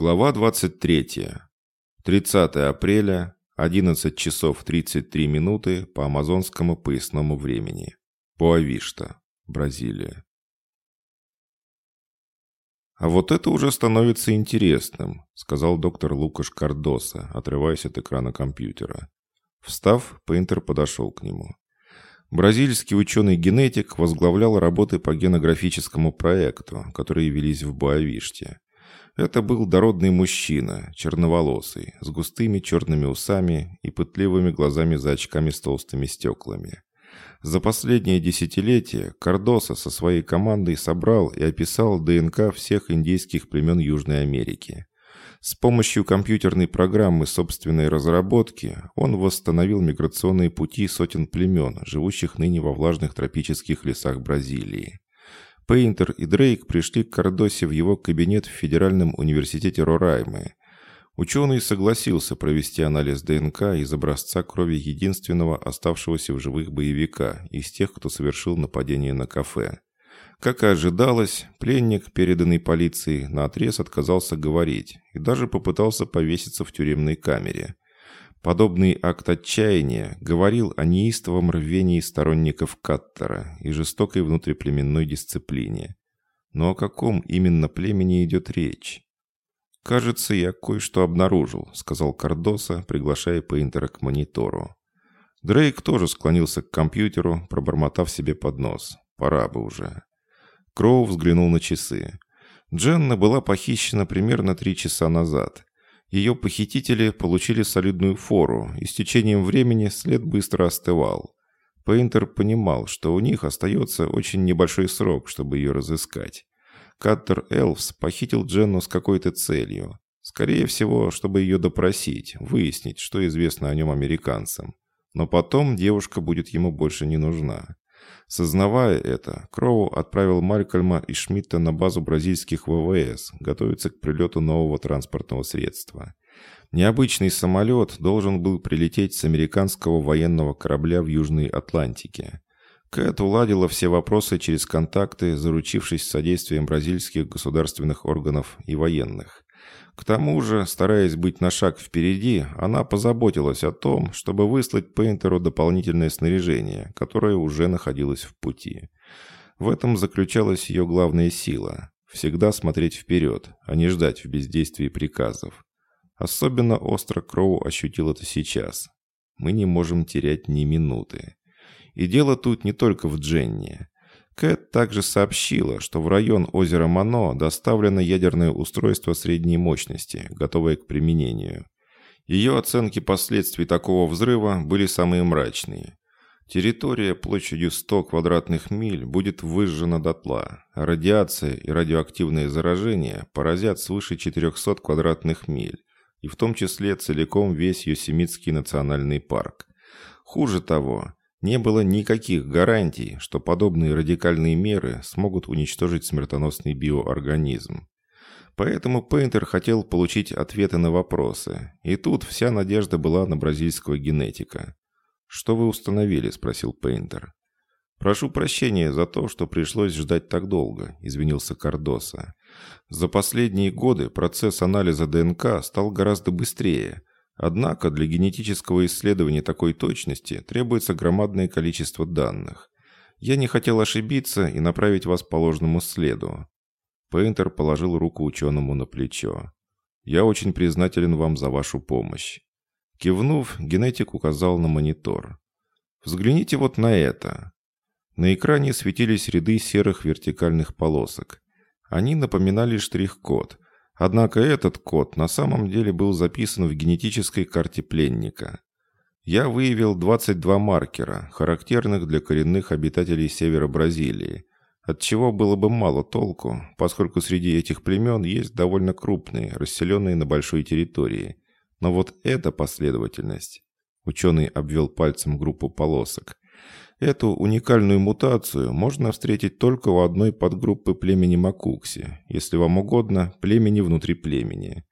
Глава 23. 30 апреля, 11 часов 33 минуты по амазонскому поясному времени. Поавишта, Бразилия. «А вот это уже становится интересным», — сказал доктор Лукаш Кардоса, отрываясь от экрана компьютера. Встав, Пейнтер подошел к нему. Бразильский ученый-генетик возглавлял работы по генографическому проекту, которые велись в Боавиште. Это был дородный мужчина, черноволосый, с густыми черными усами и пытливыми глазами за очками с толстыми стеклами. За последнее десятилетие Кардоса со своей командой собрал и описал ДНК всех индейских племен Южной Америки. С помощью компьютерной программы собственной разработки он восстановил миграционные пути сотен племен, живущих ныне во влажных тропических лесах Бразилии. Пейнтер и Дрейк пришли к Кардосе в его кабинет в Федеральном университете Рораймы. Ученый согласился провести анализ ДНК из образца крови единственного оставшегося в живых боевика из тех, кто совершил нападение на кафе. Как и ожидалось, пленник, переданный полиции, наотрез отказался говорить и даже попытался повеситься в тюремной камере. Подобный акт отчаяния говорил о неистовом рвении сторонников Каттера и жестокой внутриплеменной дисциплине. Но о каком именно племени идет речь? «Кажется, я кое-что обнаружил», — сказал Кардоса, приглашая Пейнтера к монитору. Дрейк тоже склонился к компьютеру, пробормотав себе под нос. «Пора бы уже». Кроу взглянул на часы. Дженна была похищена примерно три часа назад. Ее похитители получили солидную фору, и с течением времени след быстро остывал. Пейнтер понимал, что у них остается очень небольшой срок, чтобы ее разыскать. Каттер Элвс похитил Дженну с какой-то целью. Скорее всего, чтобы ее допросить, выяснить, что известно о нем американцам. Но потом девушка будет ему больше не нужна. Сознавая это, Кроу отправил Малькольма и Шмидта на базу бразильских ВВС готовиться к прилету нового транспортного средства. Необычный самолет должен был прилететь с американского военного корабля в Южной Атлантике. Кэт уладила все вопросы через контакты, заручившись содействием бразильских государственных органов и военных. К тому же, стараясь быть на шаг впереди, она позаботилась о том, чтобы выслать Пейнтеру дополнительное снаряжение, которое уже находилось в пути. В этом заключалась ее главная сила – всегда смотреть вперед, а не ждать в бездействии приказов. Особенно остро Кроу ощутил это сейчас. Мы не можем терять ни минуты. И дело тут не только в Дженни. Кэт также сообщила, что в район озера Мано доставлено ядерное устройство средней мощности, готовое к применению. Ее оценки последствий такого взрыва были самые мрачные. Территория площадью 100 квадратных миль будет выжжена дотла, а радиация и радиоактивное заражение поразят свыше 400 квадратных миль, и в том числе целиком весь Йосемитский национальный парк. Хуже того, не было никаких гарантий, что подобные радикальные меры смогут уничтожить смертоносный биоорганизм. Поэтому Пейнтер хотел получить ответы на вопросы, и тут вся надежда была на бразильского генетика. «Что вы установили?» – спросил Пейнтер. «Прошу прощения за то, что пришлось ждать так долго», – извинился Кардоса. «За последние годы процесс анализа ДНК стал гораздо быстрее, Однако для генетического исследования такой точности требуется громадное количество данных. Я не хотел ошибиться и направить вас по ложному следу. Пейнтер положил руку ученому на плечо. «Я очень признателен вам за вашу помощь». Кивнув, генетик указал на монитор. «Взгляните вот на это». На экране светились ряды серых вертикальных полосок. Они напоминали штрих-код – Однако этот код на самом деле был записан в генетической карте пленника. Я выявил 22 маркера, характерных для коренных обитателей севера Бразилии, от чего было бы мало толку, поскольку среди этих племен есть довольно крупные, расселенные на большой территории. Но вот эта последовательность... Ученый обвел пальцем группу полосок. Эту уникальную мутацию можно встретить только у одной подгруппы племени Макукси, если вам угодно, племени внутри племени.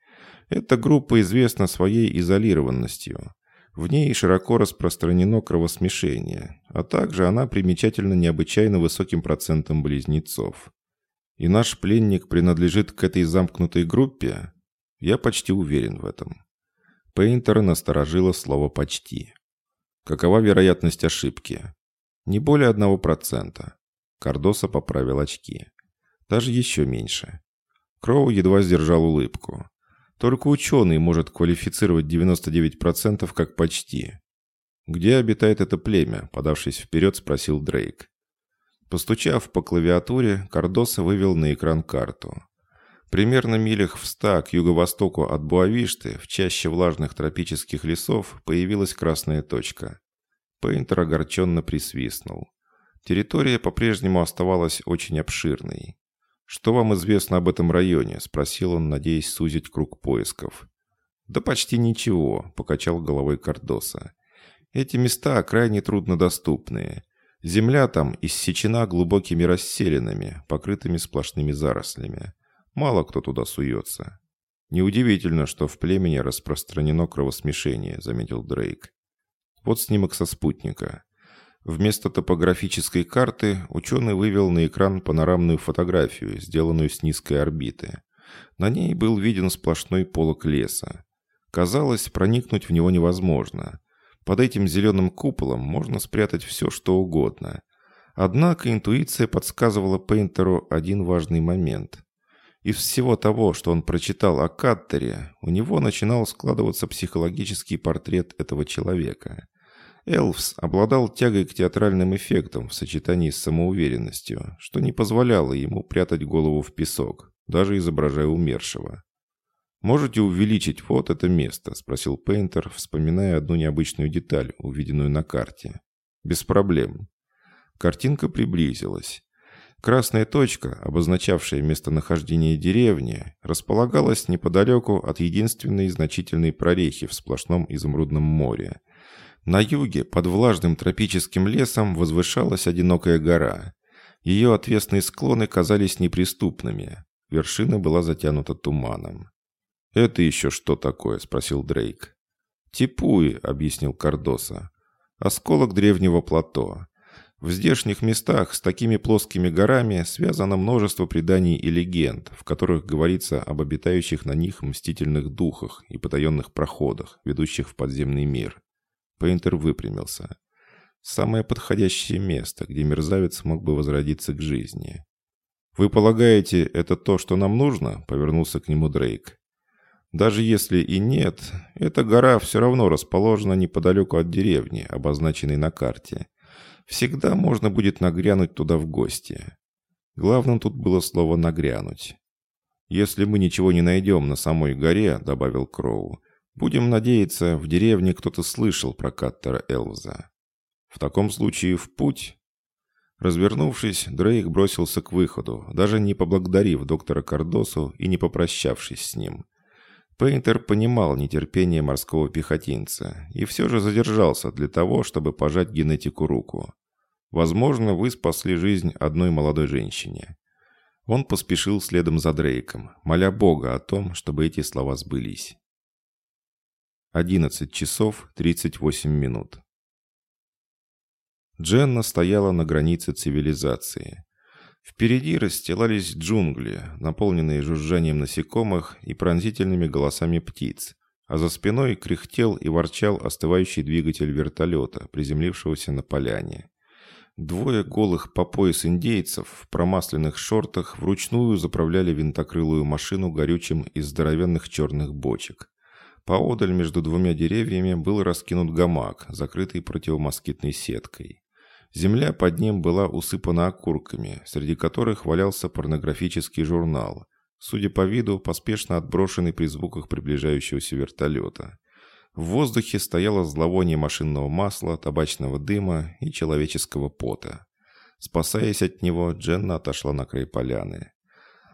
Эта группа известна своей изолированностью. В ней широко распространено кровосмешение, а также она примечательна необычайно высоким процентом близнецов. И наш пленник принадлежит к этой замкнутой группе? Я почти уверен в этом. Пейнтера насторожило слово «почти». Какова вероятность ошибки? Не более одного процента. Кардоса поправил очки. Даже еще меньше. Кроу едва сдержал улыбку. Только ученый может квалифицировать 99% как почти. «Где обитает это племя?» – подавшись вперед, спросил Дрейк. Постучав по клавиатуре, Кардоса вывел на экран карту. Примерно милях в ста к юго-востоку от Буавишты, в чаще влажных тропических лесов, появилась красная точка. Пейнтер огорченно присвистнул. Территория по-прежнему оставалась очень обширной. «Что вам известно об этом районе?» – спросил он, надеясь сузить круг поисков. «Да почти ничего», – покачал головой Кардоса. «Эти места крайне труднодоступные. Земля там иссечена глубокими расселинами, покрытыми сплошными зарослями. Мало кто туда суется». «Неудивительно, что в племени распространено кровосмешение», – заметил Дрейк. «Вот снимок со спутника». Вместо топографической карты ученый вывел на экран панорамную фотографию, сделанную с низкой орбиты. На ней был виден сплошной полог леса. Казалось, проникнуть в него невозможно. Под этим зеленым куполом можно спрятать все, что угодно. Однако интуиция подсказывала Пейнтеру один важный момент. Из всего того, что он прочитал о Каттере, у него начинал складываться психологический портрет этого человека. Элвс обладал тягой к театральным эффектам в сочетании с самоуверенностью, что не позволяло ему прятать голову в песок, даже изображая умершего. «Можете увеличить вот это место?» – спросил Пейнтер, вспоминая одну необычную деталь, увиденную на карте. «Без проблем». Картинка приблизилась. Красная точка, обозначавшая местонахождение деревни, располагалась неподалеку от единственной значительной прорехи в сплошном изумрудном море – на юге, под влажным тропическим лесом, возвышалась одинокая гора. Ее отвесные склоны казались неприступными. Вершина была затянута туманом. «Это еще что такое?» – спросил Дрейк. «Типуи», – объяснил Кардоса. «Осколок древнего плато. В здешних местах с такими плоскими горами связано множество преданий и легенд, в которых говорится об обитающих на них мстительных духах и потаенных проходах, ведущих в подземный мир. Пейнтер выпрямился. Самое подходящее место, где мерзавец мог бы возродиться к жизни. «Вы полагаете, это то, что нам нужно?» — повернулся к нему Дрейк. «Даже если и нет, эта гора все равно расположена неподалеку от деревни, обозначенной на карте. Всегда можно будет нагрянуть туда в гости. Главным тут было слово «нагрянуть». «Если мы ничего не найдем на самой горе», — добавил Кроу, Будем надеяться, в деревне кто-то слышал про Каттера Элвза. В таком случае в путь. Развернувшись, Дрейк бросился к выходу, даже не поблагодарив доктора Кардосу и не попрощавшись с ним. Пейнтер понимал нетерпение морского пехотинца и все же задержался для того, чтобы пожать генетику руку. Возможно, вы спасли жизнь одной молодой женщине. Он поспешил следом за Дрейком, моля Бога о том, чтобы эти слова сбылись. 11 часов 38 минут. Дженна стояла на границе цивилизации. Впереди расстилались джунгли, наполненные жужжанием насекомых и пронзительными голосами птиц, а за спиной кряхтел и ворчал остывающий двигатель вертолета, приземлившегося на поляне. Двое голых по пояс индейцев в промасленных шортах вручную заправляли винтокрылую машину горючим из здоровенных черных бочек. Поодаль между двумя деревьями был раскинут гамак, закрытый противомоскитной сеткой. Земля под ним была усыпана окурками, среди которых валялся порнографический журнал, судя по виду, поспешно отброшенный при звуках приближающегося вертолета. В воздухе стояло зловоние машинного масла, табачного дыма и человеческого пота. Спасаясь от него, Дженна отошла на край поляны.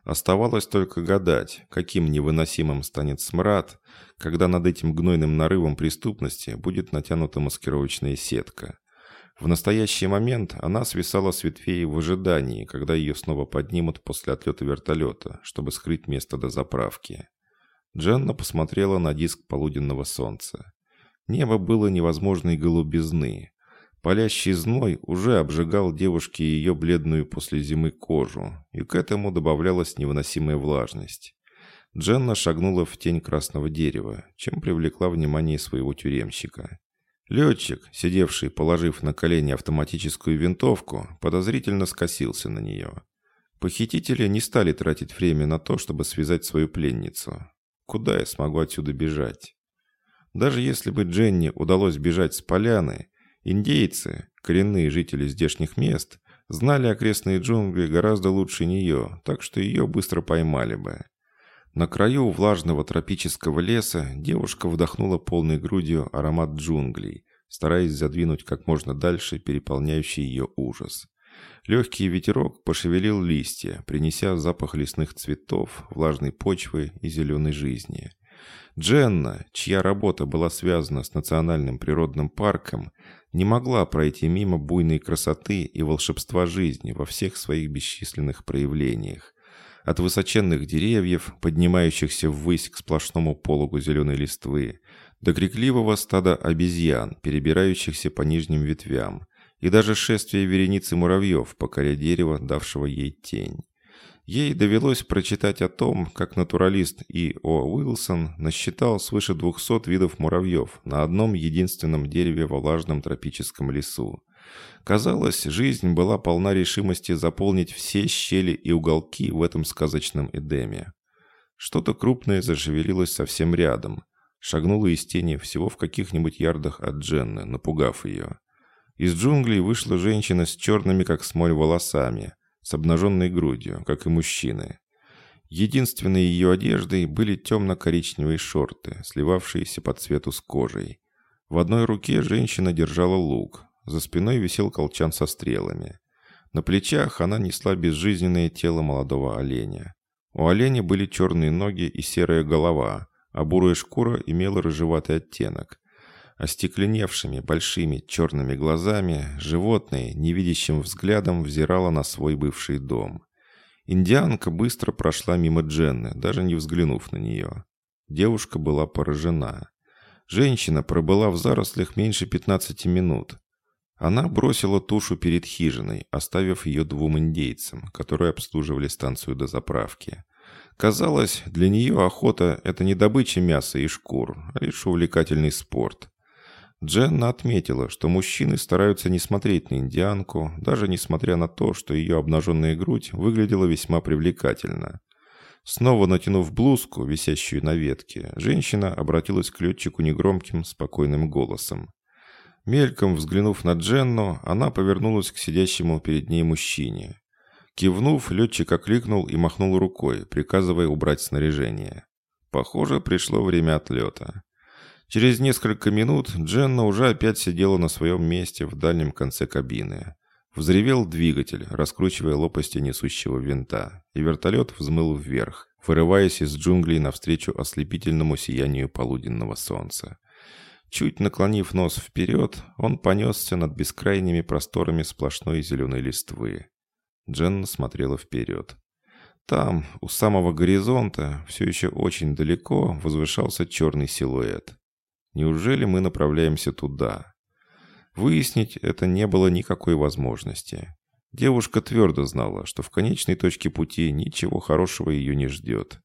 Оставалось только гадать, каким невыносимым станет смрад, когда над этим гнойным нарывом преступности будет натянута маскировочная сетка. В настоящий момент она свисала с ветвей в ожидании, когда ее снова поднимут после отлета вертолета, чтобы скрыть место до заправки. Дженна посмотрела на диск полуденного солнца. Небо было невозможной голубизны, Палящий зной уже обжигал девушке ее бледную после зимы кожу, и к этому добавлялась невыносимая влажность. Дженна шагнула в тень красного дерева, чем привлекла внимание своего тюремщика. Летчик, сидевший, положив на колени автоматическую винтовку, подозрительно скосился на нее. Похитители не стали тратить время на то, чтобы связать свою пленницу. Куда я смогу отсюда бежать? Даже если бы Дженни удалось бежать с поляны, индейцы, коренные жители здешних мест, знали окрестные джунгли гораздо лучше нее, так что ее быстро поймали бы. На краю влажного тропического леса девушка вдохнула полной грудью аромат джунглей, стараясь задвинуть как можно дальше переполняющий ее ужас. Легкий ветерок пошевелил листья, принеся запах лесных цветов, влажной почвы и зеленой жизни. Дженна, чья работа была связана с национальным природным парком, не могла пройти мимо буйной красоты и волшебства жизни во всех своих бесчисленных проявлениях, от высоченных деревьев, поднимающихся ввысь к сплошному пологу зеленой листвы, до крикливого стада обезьян, перебирающихся по нижним ветвям, и даже шествие вереницы муравьев по коре дерева, давшего ей тень. Ей довелось прочитать о том, как натуралист И. О. Уилсон насчитал свыше 200 видов муравьев на одном единственном дереве во влажном тропическом лесу. Казалось, жизнь была полна решимости заполнить все щели и уголки в этом сказочном Эдеме. Что-то крупное зашевелилось совсем рядом. Шагнуло из тени всего в каких-нибудь ярдах от Дженны, напугав ее. Из джунглей вышла женщина с черными, как смоль, волосами, с обнаженной грудью, как и мужчины. Единственной ее одеждой были темно-коричневые шорты, сливавшиеся по цвету с кожей. В одной руке женщина держала лук, за спиной висел колчан со стрелами. На плечах она несла безжизненное тело молодого оленя. У оленя были черные ноги и серая голова, а бурая шкура имела рыжеватый оттенок. Остекленевшими большими черными глазами животное невидящим взглядом взирало на свой бывший дом. Индианка быстро прошла мимо Дженны, даже не взглянув на нее. Девушка была поражена. Женщина пробыла в зарослях меньше 15 минут, она бросила тушу перед хижиной, оставив ее двум индейцам, которые обслуживали станцию до заправки. Казалось, для нее охота – это не добыча мяса и шкур, а лишь увлекательный спорт. Дженна отметила, что мужчины стараются не смотреть на индианку, даже несмотря на то, что ее обнаженная грудь выглядела весьма привлекательно. Снова натянув блузку, висящую на ветке, женщина обратилась к летчику негромким, спокойным голосом. Мельком взглянув на Дженну, она повернулась к сидящему перед ней мужчине. Кивнув, летчик окликнул и махнул рукой, приказывая убрать снаряжение. Похоже, пришло время отлета. Через несколько минут Дженна уже опять сидела на своем месте в дальнем конце кабины. Взревел двигатель, раскручивая лопасти несущего винта, и вертолет взмыл вверх, вырываясь из джунглей навстречу ослепительному сиянию полуденного солнца. Чуть наклонив нос вперед, он понесся над бескрайними просторами сплошной зеленой листвы. Дженна смотрела вперед. Там, у самого горизонта, все еще очень далеко, возвышался черный силуэт. Неужели мы направляемся туда? Выяснить это не было никакой возможности. Девушка твердо знала, что в конечной точке пути ничего хорошего ее не ждет.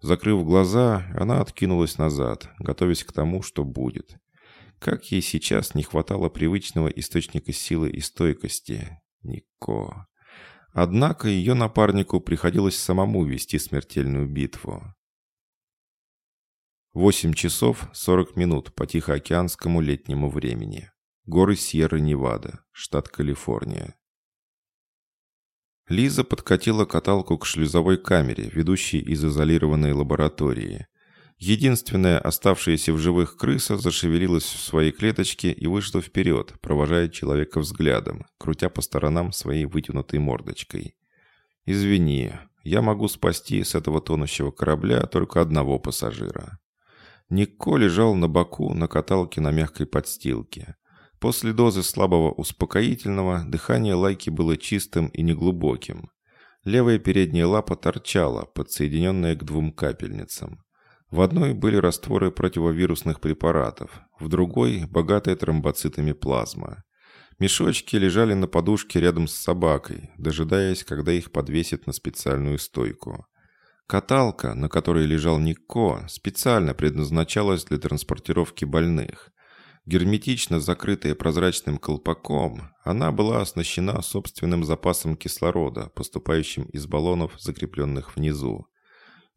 Закрыв глаза, она откинулась назад, готовясь к тому, что будет. Как ей сейчас не хватало привычного источника силы и стойкости. Нико. Однако ее напарнику приходилось самому вести смертельную битву. 8 часов 40 минут по Тихоокеанскому летнему времени. Горы Сьерра-Невада, штат Калифорния. Лиза подкатила каталку к шлюзовой камере, ведущей из изолированной лаборатории. Единственная оставшаяся в живых крыса зашевелилась в своей клеточке и вышла вперед, провожая человека взглядом, крутя по сторонам своей вытянутой мордочкой. «Извини, я могу спасти с этого тонущего корабля только одного пассажира». Нико лежал на боку на каталке на мягкой подстилке. После дозы слабого успокоительного дыхание Лайки было чистым и неглубоким. Левая передняя лапа торчала, подсоединенная к двум капельницам. В одной были растворы противовирусных препаратов, в другой – богатая тромбоцитами плазма. Мешочки лежали на подушке рядом с собакой, дожидаясь, когда их подвесят на специальную стойку. Каталка, на которой лежал Никко, специально предназначалась для транспортировки больных. Герметично закрытая прозрачным колпаком, она была оснащена собственным запасом кислорода, поступающим из баллонов, закрепленных внизу.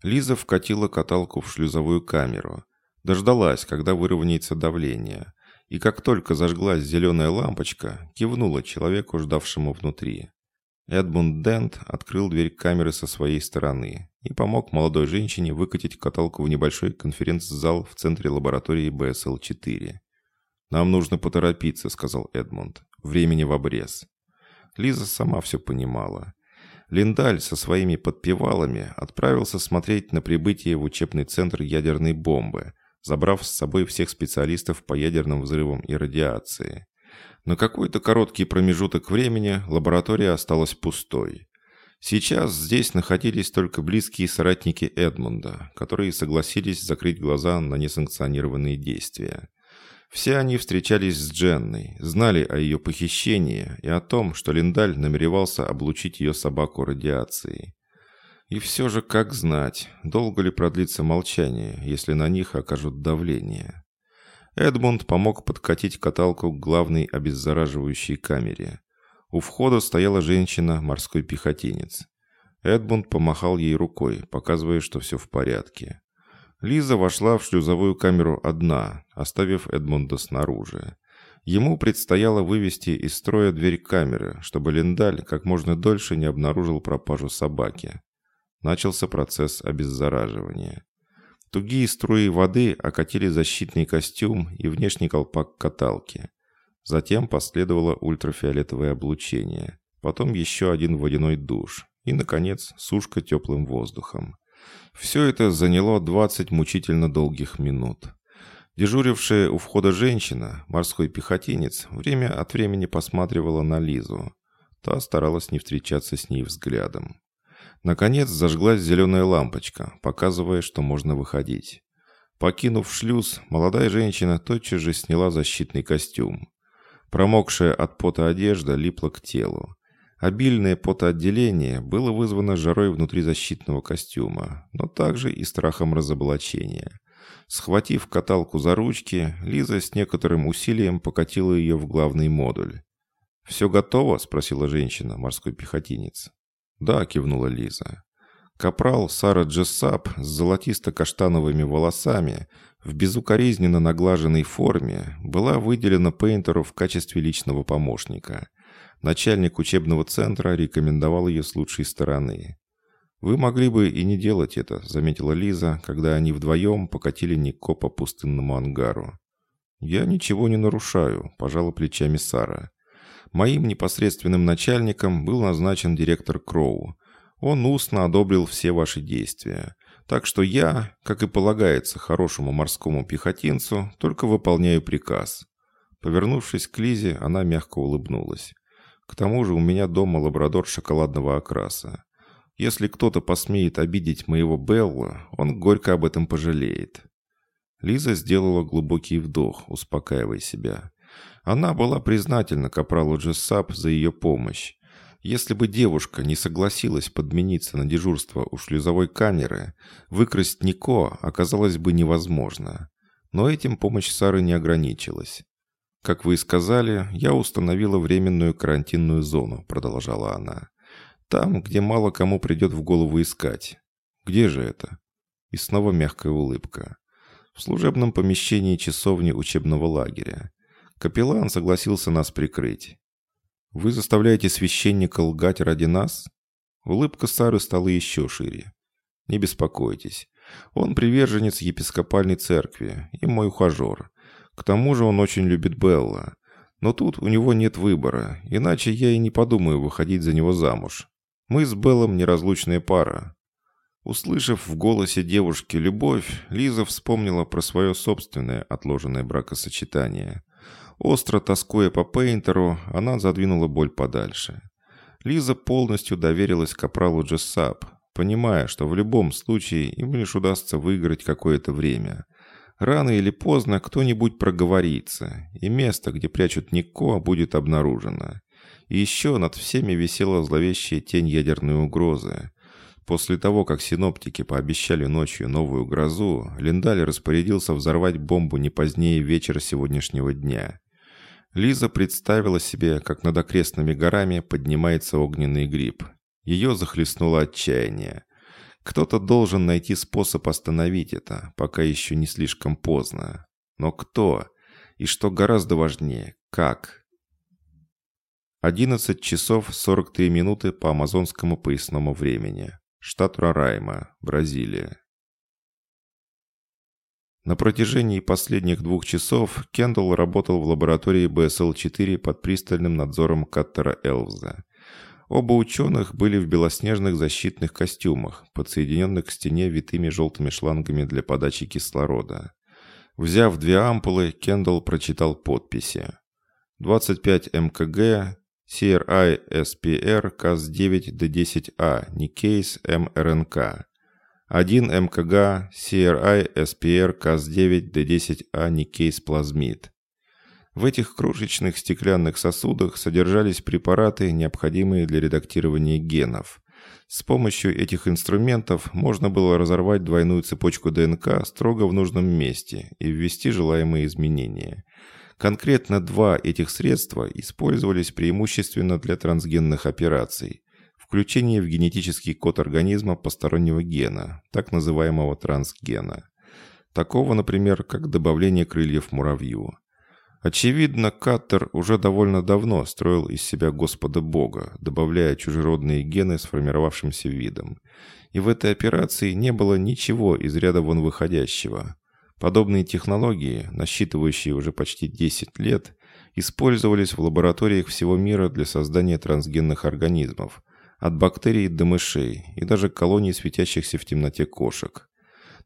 Лиза вкатила каталку в шлюзовую камеру. Дождалась, когда выровняется давление. И как только зажглась зеленая лампочка, кивнула человеку, ждавшему внутри. Эдмунд Дент открыл дверь камеры со своей стороны и помог молодой женщине выкатить каталку в небольшой конференц-зал в центре лаборатории БСЛ-4. «Нам нужно поторопиться», — сказал Эдмунд. «Времени в обрез». Лиза сама все понимала. Линдаль со своими подпевалами отправился смотреть на прибытие в учебный центр ядерной бомбы, забрав с собой всех специалистов по ядерным взрывам и радиации. На какой-то короткий промежуток времени лаборатория осталась пустой. Сейчас здесь находились только близкие соратники Эдмунда, которые согласились закрыть глаза на несанкционированные действия. Все они встречались с Дженной, знали о ее похищении и о том, что Линдаль намеревался облучить ее собаку радиацией. И все же, как знать, долго ли продлится молчание, если на них окажут давление. Эдмунд помог подкатить каталку к главной обеззараживающей камере. У входа стояла женщина, морской пехотинец. Эдмунд помахал ей рукой, показывая, что все в порядке. Лиза вошла в шлюзовую камеру одна, оставив Эдмунда снаружи. Ему предстояло вывести из строя дверь камеры, чтобы Линдаль как можно дольше не обнаружил пропажу собаки. Начался процесс обеззараживания. Тугие струи воды окатили защитный костюм и внешний колпак каталки. Затем последовало ультрафиолетовое облучение. Потом еще один водяной душ. И, наконец, сушка теплым воздухом. Все это заняло 20 мучительно долгих минут. Дежурившая у входа женщина, морской пехотинец, время от времени посматривала на Лизу. Та старалась не встречаться с ней взглядом. Наконец зажглась зеленая лампочка, показывая, что можно выходить. Покинув шлюз, молодая женщина тотчас же сняла защитный костюм. Промокшая от пота одежда липла к телу. Обильное потоотделение было вызвано жарой внутри защитного костюма, но также и страхом разоблачения. Схватив каталку за ручки, Лиза с некоторым усилием покатила ее в главный модуль. «Все готово?» – спросила женщина, морской пехотинец. «Да», — кивнула Лиза. Капрал Сара Джессап с золотисто-каштановыми волосами в безукоризненно наглаженной форме была выделена Пейнтеру в качестве личного помощника. Начальник учебного центра рекомендовал ее с лучшей стороны. «Вы могли бы и не делать это», — заметила Лиза, когда они вдвоем покатили Нико по пустынному ангару. «Я ничего не нарушаю», — пожала плечами Сара. Моим непосредственным начальником был назначен директор Кроу. Он устно одобрил все ваши действия. Так что я, как и полагается хорошему морскому пехотинцу, только выполняю приказ». Повернувшись к Лизе, она мягко улыбнулась. «К тому же у меня дома лабрадор шоколадного окраса. Если кто-то посмеет обидеть моего Белла, он горько об этом пожалеет». Лиза сделала глубокий вдох, успокаивая себя. Она была признательна капралу Джессап за ее помощь. Если бы девушка не согласилась подмениться на дежурство у шлюзовой камеры, выкрасть Нико оказалось бы невозможно. Но этим помощь Сары не ограничилась. «Как вы и сказали, я установила временную карантинную зону», — продолжала она. «Там, где мало кому придет в голову искать. Где же это?» И снова мягкая улыбка. «В служебном помещении часовни учебного лагеря. Капеллан согласился нас прикрыть. «Вы заставляете священника лгать ради нас?» Улыбка Сары стала еще шире. «Не беспокойтесь. Он приверженец епископальной церкви и мой ухажер. К тому же он очень любит Белла. Но тут у него нет выбора, иначе я и не подумаю выходить за него замуж. Мы с Беллом неразлучная пара». Услышав в голосе девушки любовь, Лиза вспомнила про свое собственное отложенное бракосочетание – Остро тоскуя по Пейнтеру, она задвинула боль подальше. Лиза полностью доверилась капралу Джессап, понимая, что в любом случае им лишь удастся выиграть какое-то время. Рано или поздно кто-нибудь проговорится, и место, где прячут Нико, будет обнаружено. И еще над всеми висела зловещая тень ядерной угрозы. После того, как синоптики пообещали ночью новую грозу, Линдаль распорядился взорвать бомбу не позднее вечера сегодняшнего дня. Лиза представила себе, как над окрестными горами поднимается огненный гриб. Ее захлестнуло отчаяние. Кто-то должен найти способ остановить это, пока еще не слишком поздно. Но кто? И что гораздо важнее, как? 11 часов 43 минуты по амазонскому поясному времени. Штат Рорайма, Бразилия. На протяжении последних двух часов Кендалл работал в лаборатории БСЛ-4 под пристальным надзором Каттера Элвза. Оба ученых были в белоснежных защитных костюмах, подсоединенных к стене витыми желтыми шлангами для подачи кислорода. Взяв две ампулы, Кендалл прочитал подписи. 25 МКГ, CRISPR Cas9 D10A Nickase мРНК. 1 МКГ CRISPR Cas9 D10A Nickase Plasmid. В этих крошечных стеклянных сосудах содержались препараты, необходимые для редактирования генов. С помощью этих инструментов можно было разорвать двойную цепочку ДНК строго в нужном месте и ввести желаемые изменения – Конкретно два этих средства использовались преимущественно для трансгенных операций. Включение в генетический код организма постороннего гена, так называемого трансгена. Такого, например, как добавление крыльев муравью. Очевидно, Каттер уже довольно давно строил из себя Господа Бога, добавляя чужеродные гены сформировавшимся видом. И в этой операции не было ничего из ряда вон выходящего. Подобные технологии, насчитывающие уже почти 10 лет, использовались в лабораториях всего мира для создания трансгенных организмов, от бактерий до мышей и даже колоний светящихся в темноте кошек.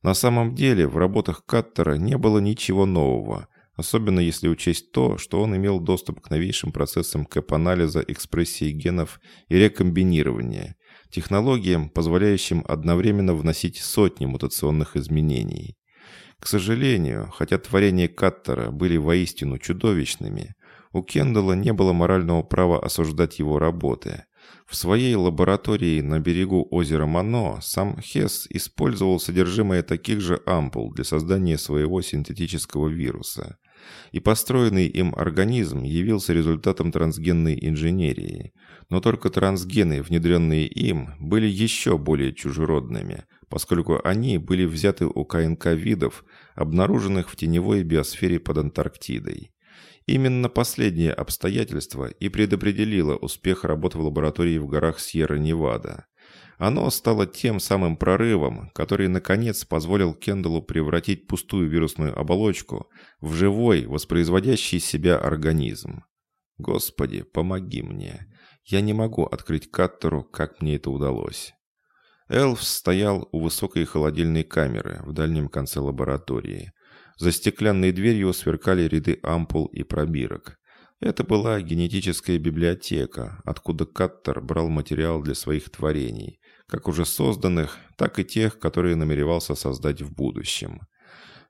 На самом деле в работах Каттера не было ничего нового, особенно если учесть то, что он имел доступ к новейшим процессам КЭП-анализа экспрессии генов и рекомбинирования, технологиям, позволяющим одновременно вносить сотни мутационных изменений. К сожалению, хотя творения Каттера были воистину чудовищными, у Кендалла не было морального права осуждать его работы. В своей лаборатории на берегу озера Мано сам Хесс использовал содержимое таких же ампул для создания своего синтетического вируса. И построенный им организм явился результатом трансгенной инженерии. Но только трансгены, внедренные им, были еще более чужеродными – поскольку они были взяты у КНК видов, обнаруженных в теневой биосфере под Антарктидой. Именно последнее обстоятельство и предопределило успех работы в лаборатории в горах Сьерра-Невада. Оно стало тем самым прорывом, который наконец позволил Кендаллу превратить пустую вирусную оболочку в живой, воспроизводящий себя организм. Господи, помоги мне. Я не могу открыть Каттеру, как мне это удалось. Элф стоял у высокой холодильной камеры в дальнем конце лаборатории. За стеклянной дверью сверкали ряды ампул и пробирок. Это была генетическая библиотека, откуда Каттер брал материал для своих творений, как уже созданных, так и тех, которые намеревался создать в будущем.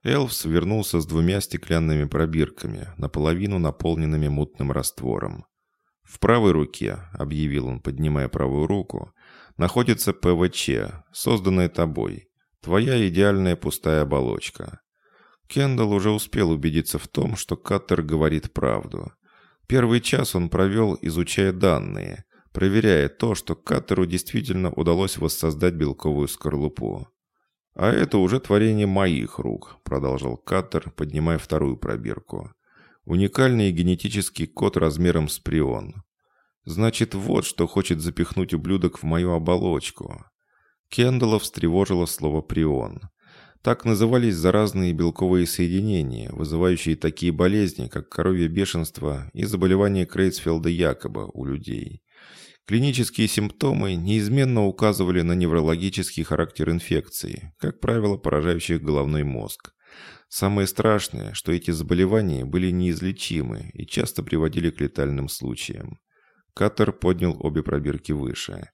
Элфс вернулся с двумя стеклянными пробирками, наполовину наполненными мутным раствором. «В правой руке», — объявил он, поднимая правую руку, находится ПВЧ, созданная тобой. Твоя идеальная пустая оболочка. Кендалл уже успел убедиться в том, что Каттер говорит правду. Первый час он провел, изучая данные, проверяя то, что Каттеру действительно удалось воссоздать белковую скорлупу. «А это уже творение моих рук», — продолжил Каттер, поднимая вторую пробирку. «Уникальный генетический код размером с прион. Значит, вот что хочет запихнуть ублюдок в мою оболочку. Кендалла встревожило слово «прион». Так назывались заразные белковые соединения, вызывающие такие болезни, как коровье бешенство и заболевание Крейцфелда-Якоба у людей. Клинические симптомы неизменно указывали на неврологический характер инфекции, как правило, поражающих головной мозг. Самое страшное, что эти заболевания были неизлечимы и часто приводили к летальным случаям. Катер поднял обе пробирки выше.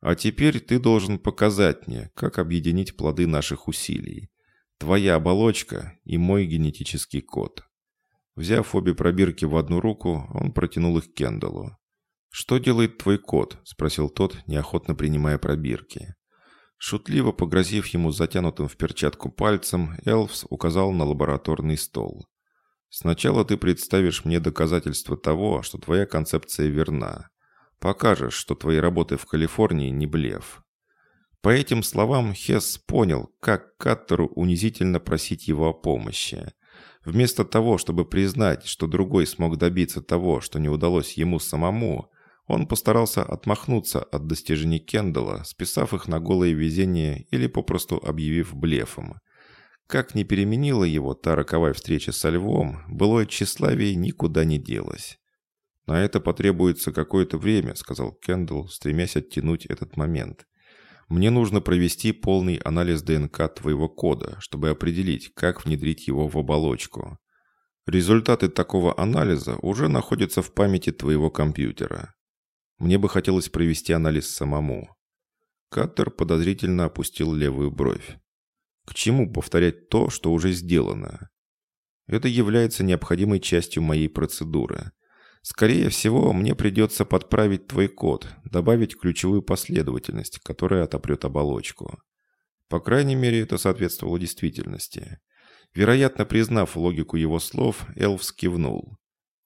«А теперь ты должен показать мне, как объединить плоды наших усилий. Твоя оболочка и мой генетический код». Взяв обе пробирки в одну руку, он протянул их Кендаллу. «Что делает твой код?» – спросил тот, неохотно принимая пробирки. Шутливо погрозив ему затянутым в перчатку пальцем, Элвс указал на лабораторный стол. «Сначала ты представишь мне доказательства того, что твоя концепция верна. Покажешь, что твои работы в Калифорнии не блеф». По этим словам Хесс понял, как Каттеру унизительно просить его о помощи. Вместо того, чтобы признать, что другой смог добиться того, что не удалось ему самому, он постарался отмахнуться от достижений Кендалла, списав их на голое везение или попросту объявив блефом. Как ни переменила его та роковая встреча со львом, былое тщеславие никуда не делось. «На это потребуется какое-то время», — сказал Кендалл, стремясь оттянуть этот момент. «Мне нужно провести полный анализ ДНК твоего кода, чтобы определить, как внедрить его в оболочку. Результаты такого анализа уже находятся в памяти твоего компьютера. Мне бы хотелось провести анализ самому. Каттер подозрительно опустил левую бровь. К чему повторять то, что уже сделано? Это является необходимой частью моей процедуры. Скорее всего, мне придется подправить твой код, добавить ключевую последовательность, которая отопрет оболочку. По крайней мере, это соответствовало действительности. Вероятно, признав логику его слов, Элвс кивнул.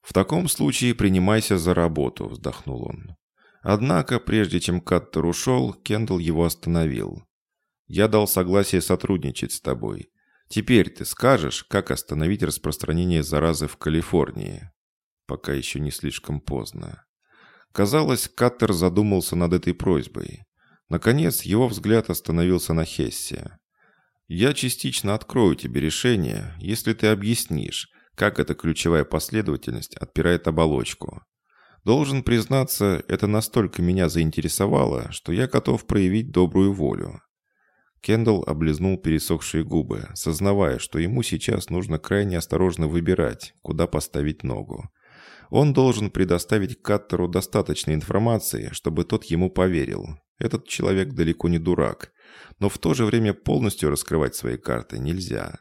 «В таком случае принимайся за работу», – вздохнул он. Однако, прежде чем Каттер ушел, Кендалл его остановил. «Я дал согласие сотрудничать с тобой. Теперь ты скажешь, как остановить распространение заразы в Калифорнии?» Пока еще не слишком поздно. Казалось, Каттер задумался над этой просьбой. Наконец, его взгляд остановился на Хессе. «Я частично открою тебе решение, если ты объяснишь, как эта ключевая последовательность отпирает оболочку. Должен признаться, это настолько меня заинтересовало, что я готов проявить добрую волю. Кендалл облизнул пересохшие губы, сознавая, что ему сейчас нужно крайне осторожно выбирать, куда поставить ногу. Он должен предоставить Каттеру достаточно информации, чтобы тот ему поверил. Этот человек далеко не дурак, но в то же время полностью раскрывать свои карты нельзя.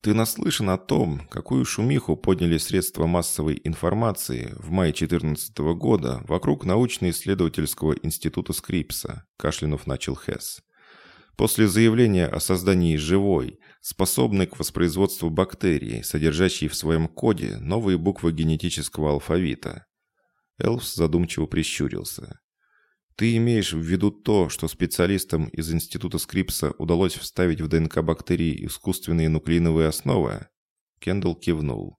Ты наслышан о том, какую шумиху подняли средства массовой информации в мае 2014 года вокруг научно-исследовательского института Скрипса, кашлянув начал Хесс. После заявления о создании живой, способной к воспроизводству бактерии, содержащей в своем коде новые буквы генетического алфавита. Элвс задумчиво прищурился. Ты имеешь в виду то, что специалистам из Института Скрипса удалось вставить в ДНК бактерий искусственные нуклеиновые основы? Кендалл кивнул.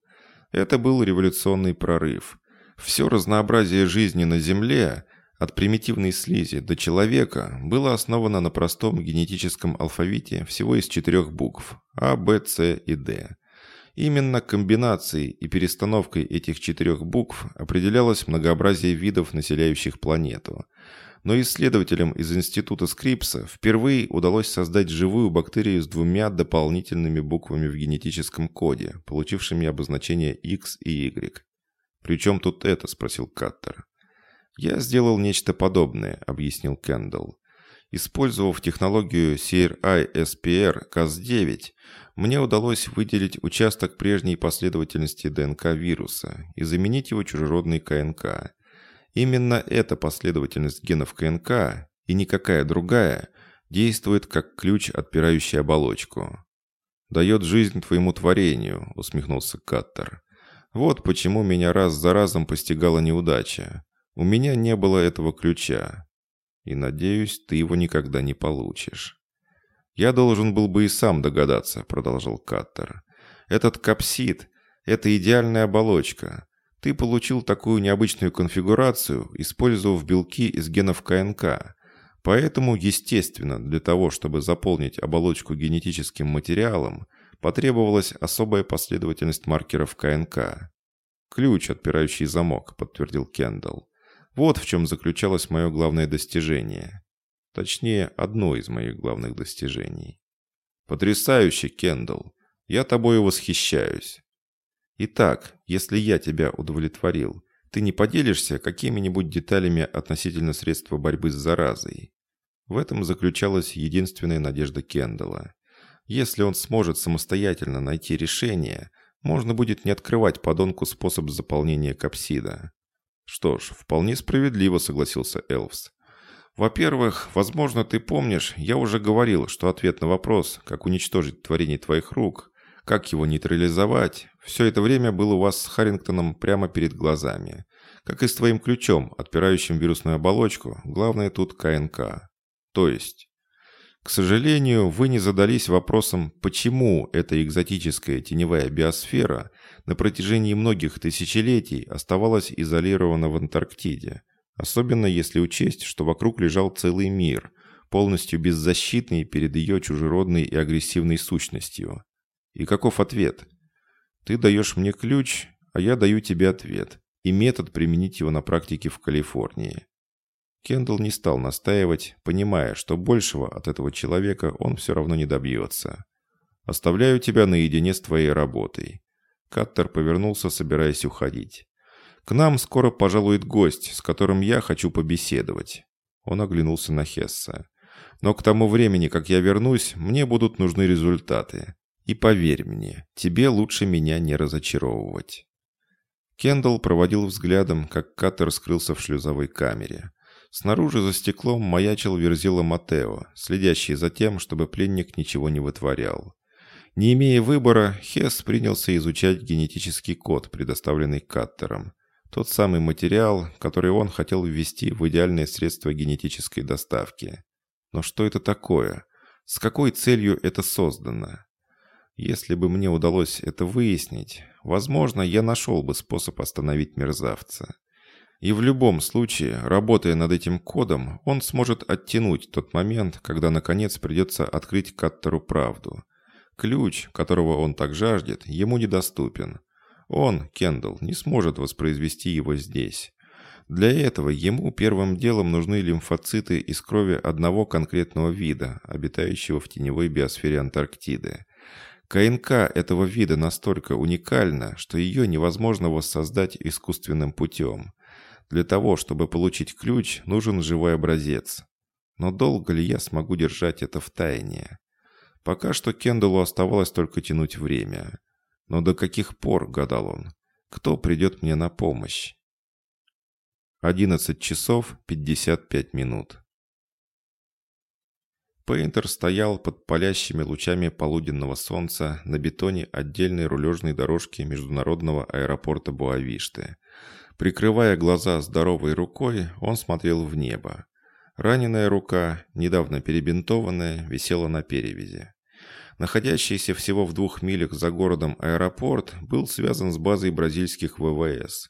Это был революционный прорыв. Все разнообразие жизни на Земле, от примитивной слизи до человека, было основано на простом генетическом алфавите всего из четырех букв А, Б, С и Д. Именно комбинацией и перестановкой этих четырех букв определялось многообразие видов, населяющих планету – но исследователям из Института Скрипса впервые удалось создать живую бактерию с двумя дополнительными буквами в генетическом коде, получившими обозначение X и Y. «При чем тут это?» – спросил Каттер. «Я сделал нечто подобное», – объяснил Кендалл. Использовав технологию CRI-SPR Cas9, мне удалось выделить участок прежней последовательности ДНК вируса и заменить его чужеродной КНК. Именно эта последовательность генов КНК и никакая другая действует как ключ, отпирающий оболочку. «Дает жизнь твоему творению», — усмехнулся Каттер. «Вот почему меня раз за разом постигала неудача. У меня не было этого ключа. И, надеюсь, ты его никогда не получишь». «Я должен был бы и сам догадаться», — продолжал Каттер. «Этот капсид — это идеальная оболочка. Ты получил такую необычную конфигурацию, использовав белки из генов КНК. Поэтому, естественно, для того, чтобы заполнить оболочку генетическим материалом, потребовалась особая последовательность маркеров КНК. «Ключ, отпирающий замок», — подтвердил Кендалл. «Вот в чем заключалось мое главное достижение. Точнее, одно из моих главных достижений». «Потрясающе, Кендалл! Я тобою восхищаюсь. Итак, если я тебя удовлетворил, ты не поделишься какими-нибудь деталями относительно средства борьбы с заразой? В этом заключалась единственная надежда Кендалла. Если он сможет самостоятельно найти решение, можно будет не открывать подонку способ заполнения капсида. Что ж, вполне справедливо согласился Элвс. Во-первых, возможно, ты помнишь, я уже говорил, что ответ на вопрос, как уничтожить творение твоих рук, как его нейтрализовать, все это время был у вас с Харрингтоном прямо перед глазами. Как и с твоим ключом, отпирающим вирусную оболочку, главное тут КНК. То есть, к сожалению, вы не задались вопросом, почему эта экзотическая теневая биосфера на протяжении многих тысячелетий оставалась изолирована в Антарктиде, особенно если учесть, что вокруг лежал целый мир, полностью беззащитный перед ее чужеродной и агрессивной сущностью. И каков ответ? Ты даешь мне ключ, а я даю тебе ответ, и метод применить его на практике в Калифорнии. Кендалл не стал настаивать, понимая, что большего от этого человека он все равно не добьется. «Оставляю тебя наедине с твоей работой». Каттер повернулся, собираясь уходить. «К нам скоро пожалует гость, с которым я хочу побеседовать». Он оглянулся на Хесса. «Но к тому времени, как я вернусь, мне будут нужны результаты. И поверь мне, тебе лучше меня не разочаровывать». Кендалл проводил взглядом, как Каттер скрылся в шлюзовой камере. Снаружи за стеклом маячил Верзила Матео, следящий за тем, чтобы пленник ничего не вытворял. Не имея выбора, Хесс принялся изучать генетический код, предоставленный Каттером. Тот самый материал, который он хотел ввести в идеальное средство генетической доставки. Но что это такое? С какой целью это создано? Если бы мне удалось это выяснить, возможно, я нашел бы способ остановить мерзавца. И в любом случае, работая над этим кодом, он сможет оттянуть тот момент, когда наконец придется открыть Каттеру правду. Ключ, которого он так жаждет, ему недоступен. Он, Кендалл, не сможет воспроизвести его здесь. Для этого ему первым делом нужны лимфоциты из крови одного конкретного вида, обитающего в теневой биосфере Антарктиды. КНК этого вида настолько уникальна, что ее невозможно воссоздать искусственным путем. Для того, чтобы получить ключ, нужен живой образец. Но долго ли я смогу держать это в тайне? Пока что Кендаллу оставалось только тянуть время. Но до каких пор, гадал он, кто придет мне на помощь? 11 часов 55 минут. Пейнтер стоял под палящими лучами полуденного солнца на бетоне отдельной рулежной дорожки международного аэропорта Буавишты. Прикрывая глаза здоровой рукой, он смотрел в небо. Раненая рука, недавно перебинтованная, висела на перевязи. Находящийся всего в двух милях за городом аэропорт был связан с базой бразильских ВВС.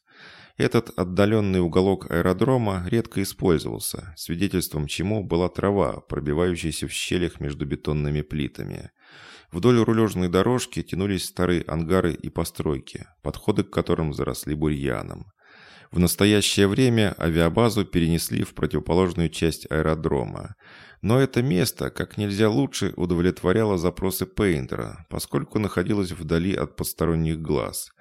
Этот отдаленный уголок аэродрома редко использовался, свидетельством чему была трава, пробивающаяся в щелях между бетонными плитами. Вдоль рулежной дорожки тянулись старые ангары и постройки, подходы к которым заросли бурьяном. В настоящее время авиабазу перенесли в противоположную часть аэродрома. Но это место как нельзя лучше удовлетворяло запросы Пейнтера, поскольку находилось вдали от посторонних глаз.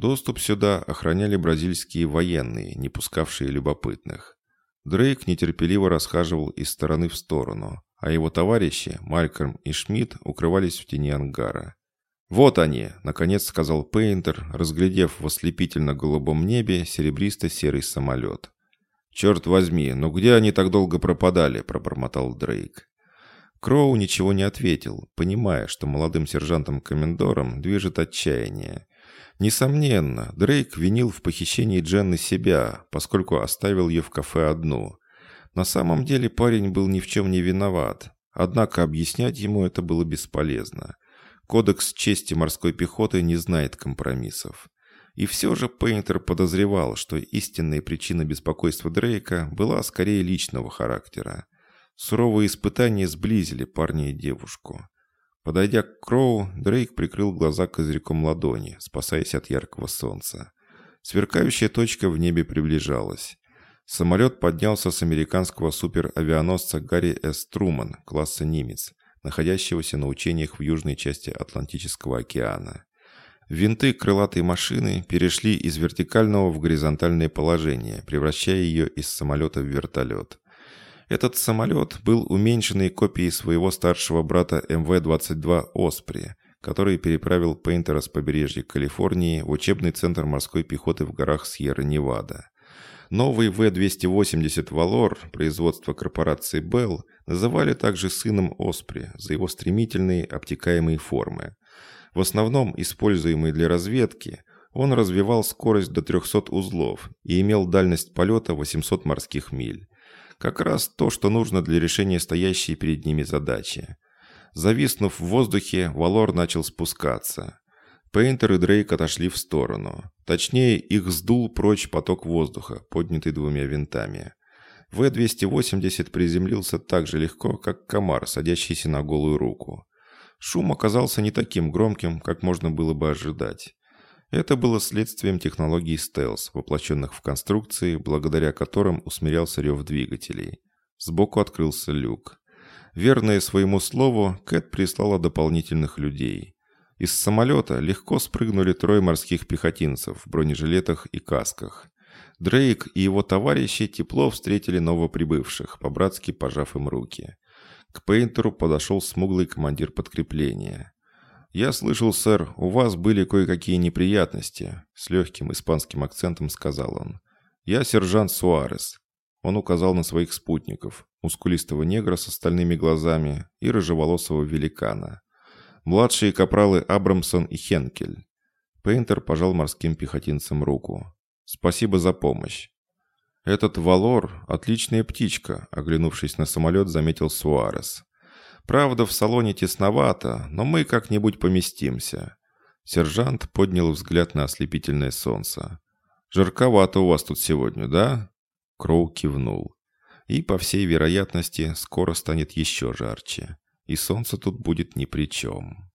Доступ сюда охраняли бразильские военные, не пускавшие любопытных. Дрейк нетерпеливо расхаживал из стороны в сторону, а его товарищи, Малькольм и Шмидт, укрывались в тени ангара. «Вот они!» – наконец сказал Пейнтер, разглядев в ослепительно-голубом небе серебристо-серый самолет. «Черт возьми, но где они так долго пропадали?» – пробормотал Дрейк. Кроу ничего не ответил, понимая, что молодым сержантом-комендором движет отчаяние. Несомненно, Дрейк винил в похищении Дженны себя, поскольку оставил ее в кафе одну. На самом деле парень был ни в чем не виноват, однако объяснять ему это было бесполезно. Кодекс чести морской пехоты не знает компромиссов. И все же Пейнтер подозревал, что истинная причина беспокойства Дрейка была скорее личного характера. Суровые испытания сблизили парня и девушку. Подойдя к Кроу, Дрейк прикрыл глаза козырьком ладони, спасаясь от яркого солнца. Сверкающая точка в небе приближалась. Самолет поднялся с американского суперавианосца Гарри С. Труман, класса «Нимец», находящегося на учениях в южной части Атлантического океана. Винты крылатой машины перешли из вертикального в горизонтальное положение, превращая ее из самолета в вертолет. Этот самолет был уменьшенной копией своего старшего брата МВ-22 «Оспри», который переправил Пейнтера с побережья Калифорнии в учебный центр морской пехоты в горах Сьерра-Невада. Новый В-280 «Валор» производства корпорации Bell называли также сыном Оспри за его стремительные обтекаемые формы. В основном используемый для разведки, он развивал скорость до 300 узлов и имел дальность полета 800 морских миль. Как раз то, что нужно для решения стоящей перед ними задачи. Зависнув в воздухе, Валор начал спускаться. Пейнтер и Дрейк отошли в сторону. Точнее, их сдул прочь поток воздуха, поднятый двумя винтами. В-280 приземлился так же легко, как комар, садящийся на голую руку. Шум оказался не таким громким, как можно было бы ожидать. Это было следствием технологий стелс, воплощенных в конструкции, благодаря которым усмирялся рев двигателей. Сбоку открылся люк. Верная своему слову, Кэт прислала дополнительных людей. Из самолета легко спрыгнули трое морских пехотинцев в бронежилетах и касках. Дрейк и его товарищи тепло встретили новоприбывших, по-братски пожав им руки. К Пейнтеру подошел смуглый командир подкрепления. «Я слышал, сэр, у вас были кое-какие неприятности», с легким испанским акцентом сказал он. «Я сержант Суарес». Он указал на своих спутников, мускулистого негра с остальными глазами и рыжеволосого великана. Младшие капралы Абрамсон и Хенкель. Пейнтер пожал морским пехотинцам руку. «Спасибо за помощь». «Этот Валор — отличная птичка», — оглянувшись на самолет, заметил Суарес. «Правда, в салоне тесновато, но мы как-нибудь поместимся». Сержант поднял взгляд на ослепительное солнце. «Жарковато у вас тут сегодня, да?» Кроу кивнул. «И, по всей вероятности, скоро станет еще жарче и солнце тут будет ни при чем.